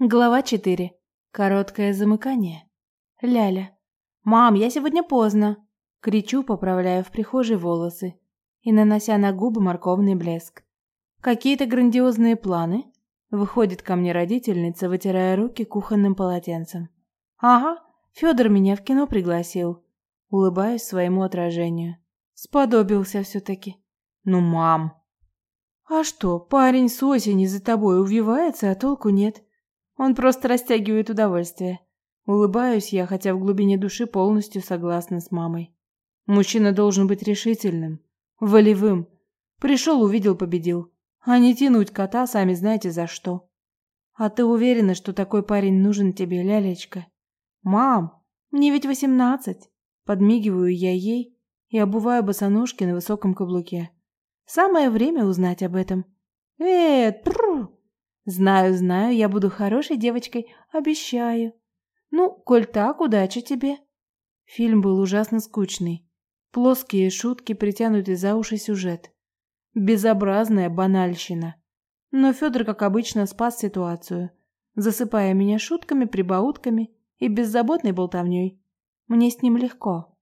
Глава 4. Короткое замыкание. Ляля. «Мам, я сегодня поздно!» Кричу, поправляя в прихожей волосы и нанося на губы морковный блеск. «Какие-то грандиозные планы?» Выходит ко мне родительница, вытирая руки кухонным полотенцем. «Ага, Федор меня в кино пригласил». Улыбаюсь своему отражению. Сподобился все-таки. «Ну, мам!» «А что, парень с осени за тобой увивается, а толку нет?» Он просто растягивает удовольствие. Улыбаюсь я, хотя в глубине души полностью согласна с мамой. Мужчина должен быть решительным, волевым. Пришел, увидел, победил. А не тянуть кота, сами знаете за что. А ты уверена, что такой парень нужен тебе, лялечка? Мам, мне ведь восемнадцать. Подмигиваю я ей и обуваю босоножки на высоком каблуке. Самое время узнать об этом. Э, тру, Знаю, знаю, я буду хорошей девочкой, обещаю. Ну, коль так, удачи тебе. Фильм был ужасно скучный. Плоские шутки, притянутый за уши сюжет. Безобразная банальщина. Но Федор, как обычно, спас ситуацию, засыпая меня шутками, прибаутками и беззаботной болтовней. Мне с ним легко.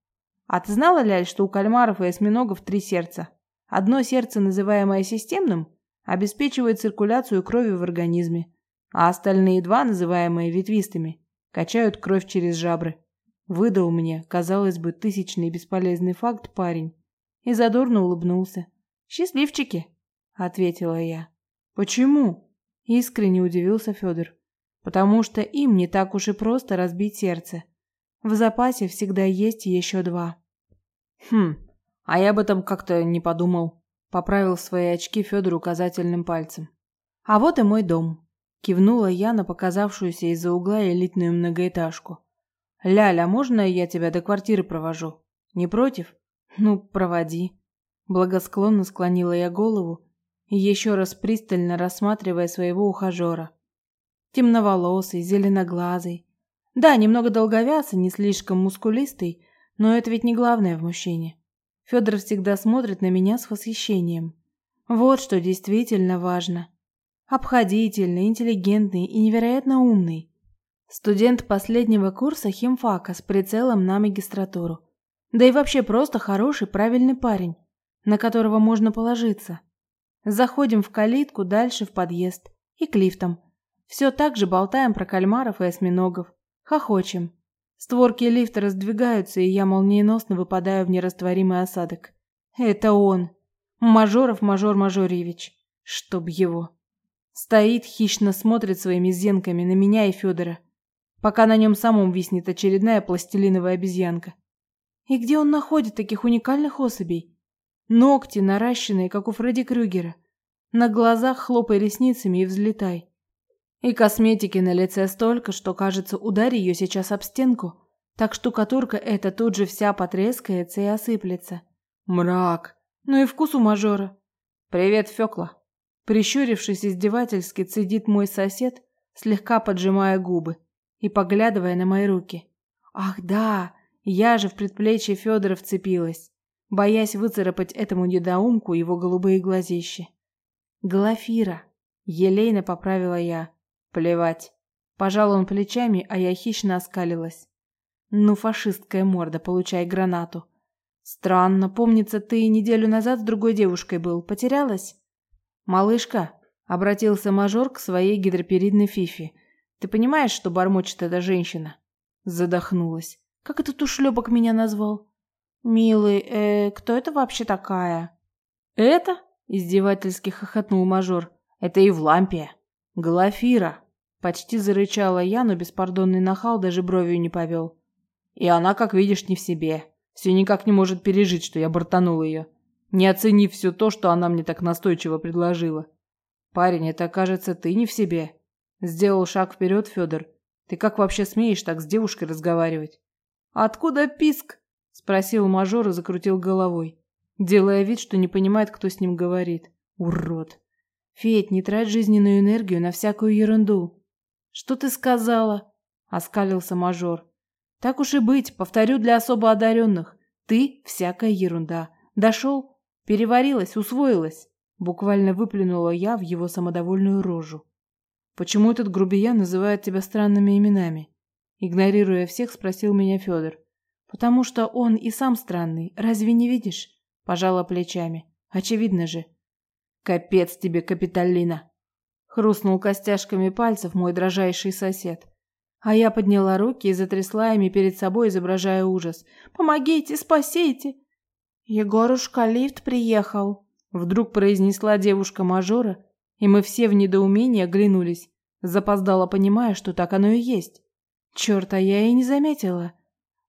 А ты знала, Ляль, что у кальмаров и осьминогов три сердца? Одно сердце, называемое системным, обеспечивает циркуляцию крови в организме, а остальные два, называемые ветвистыми, качают кровь через жабры. Выдал мне, казалось бы, тысячный бесполезный факт парень и задорно улыбнулся. «Счастливчики!» – ответила я. «Почему?» – искренне удивился Федор. «Потому что им не так уж и просто разбить сердце. В запасе всегда есть еще два». «Хм, а я об этом как-то не подумал», Поправил свои очки Федор указательным пальцем. А вот и мой дом. Кивнула я на показавшуюся из-за угла элитную многоэтажку. Ляля, можно я тебя до квартиры провожу? Не против? Ну, проводи. Благосклонно склонила я голову, еще раз пристально рассматривая своего ухажера. Темноволосый, зеленоглазый. Да, немного долговязый, не слишком мускулистый, но это ведь не главное в мужчине. Федор всегда смотрит на меня с восхищением. Вот что действительно важно. Обходительный, интеллигентный и невероятно умный. Студент последнего курса химфака с прицелом на магистратуру. Да и вообще просто хороший, правильный парень, на которого можно положиться. Заходим в калитку, дальше в подъезд и к лифтам. Все так же болтаем про кальмаров и осьминогов. Хохочем. Створки лифта раздвигаются, и я молниеносно выпадаю в нерастворимый осадок. Это он. Мажоров Мажор Мажорьевич. Чтоб его. Стоит, хищно смотрит своими зенками на меня и Федора, пока на нем самом виснет очередная пластилиновая обезьянка. И где он находит таких уникальных особей? Ногти, наращенные, как у Фредди Крюгера. На глазах хлопай ресницами и взлетай. И косметики на лице столько, что, кажется, ударь ее сейчас об стенку, так штукатурка эта тут же вся потрескается и осыплется. Мрак. Ну и вкус у мажора. Привет, Фёкла. Прищурившись издевательски, цедит мой сосед, слегка поджимая губы и поглядывая на мои руки. Ах, да, я же в предплечье Федора вцепилась, боясь выцарапать этому недоумку его голубые глазищи. Глафира, елейно поправила я. Плевать. Пожал он плечами, а я хищно оскалилась. Ну, фашистская морда, получай гранату. Странно, помнится, ты неделю назад с другой девушкой был. Потерялась? Малышка, обратился мажор к своей гидроперидной фифе. Ты понимаешь, что бормочет эта женщина? Задохнулась. Как этот ушлепок меня назвал? Милый, э, кто это вообще такая? Это? Издевательски хохотнул мажор. Это Евлампия. «Глафира!» – почти зарычала я, но беспардонный нахал даже бровью не повел. И она, как видишь, не в себе. Все никак не может пережить, что я бортанул ее, не оценив все то, что она мне так настойчиво предложила. «Парень, это, кажется, ты не в себе». Сделал шаг вперед Федор. «Ты как вообще смеешь так с девушкой разговаривать?» «Откуда писк?» – спросил мажор и закрутил головой, делая вид, что не понимает, кто с ним говорит. «Урод!» Федь, не трать жизненную энергию на всякую ерунду. Что ты сказала? Оскалился мажор. Так уж и быть, повторю для особо одаренных. Ты всякая ерунда. Дошел? Переварилась, усвоилась. Буквально выплюнула я в его самодовольную рожу. Почему этот грубиян называет тебя странными именами? Игнорируя всех, спросил меня Федор. Потому что он и сам странный, разве не видишь? Пожала плечами. Очевидно же. Капец тебе, Капитолина. Хрустнул костяшками пальцев мой дрожайший сосед. А я подняла руки и затрясла ими перед собой, изображая ужас. «Помогите, спасите!» «Егорушка, лифт приехал!» Вдруг произнесла девушка-мажора, и мы все в недоумении оглянулись, запоздало понимая, что так оно и есть. Черт, а я и не заметила.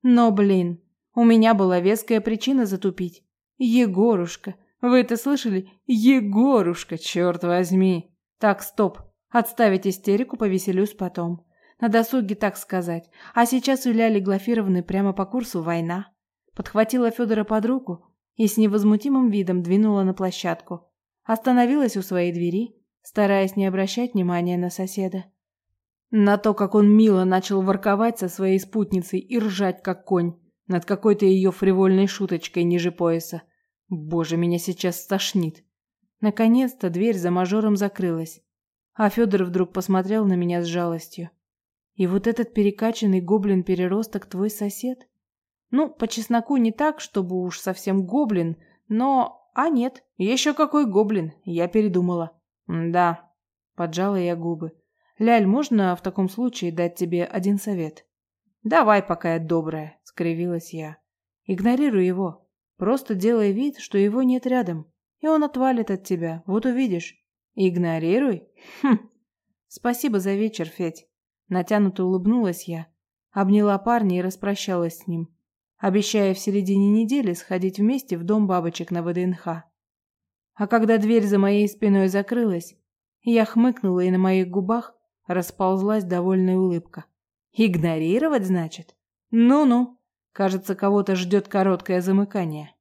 Но, блин, у меня была веская причина затупить. Егорушка, вы это слышали? Егорушка, черт возьми. Так, стоп, отставить истерику, повеселюсь потом. На досуге, так сказать. А сейчас у Ляли Глафировны прямо по курсу война. Подхватила Федора под руку и с невозмутимым видом двинула на площадку. Остановилась у своей двери, стараясь не обращать внимания на соседа. На то, как он мило начал ворковать со своей спутницей и ржать как конь над какой-то ее фривольной шуточкой ниже пояса. Боже, меня сейчас стошнит. Наконец-то дверь за мажором закрылась, а Федор вдруг посмотрел на меня с жалостью. И вот этот перекачанный гоблин-переросток твой сосед? Ну, по чесноку не так, чтобы уж совсем гоблин, но... А нет, еще какой гоблин, я передумала. Да, поджала я губы. Ляль, можно в таком случае дать тебе один совет? Давай, пока я добрая, скривилась я. Игнорируй его. Просто делай вид, что его нет рядом, и он отвалит от тебя. Вот увидишь. Игнорируй? Хм. Спасибо за вечер, Федь. Натянуто улыбнулась я, обняла парня и распрощалась с ним, обещая в середине недели сходить вместе в дом бабочек на ВДНХ. А когда дверь за моей спиной закрылась, я хмыкнула, и на моих губах расползлась довольная улыбка. Игнорировать, значит? Ну-ну. Кажется, кого-то ждет короткое замыкание.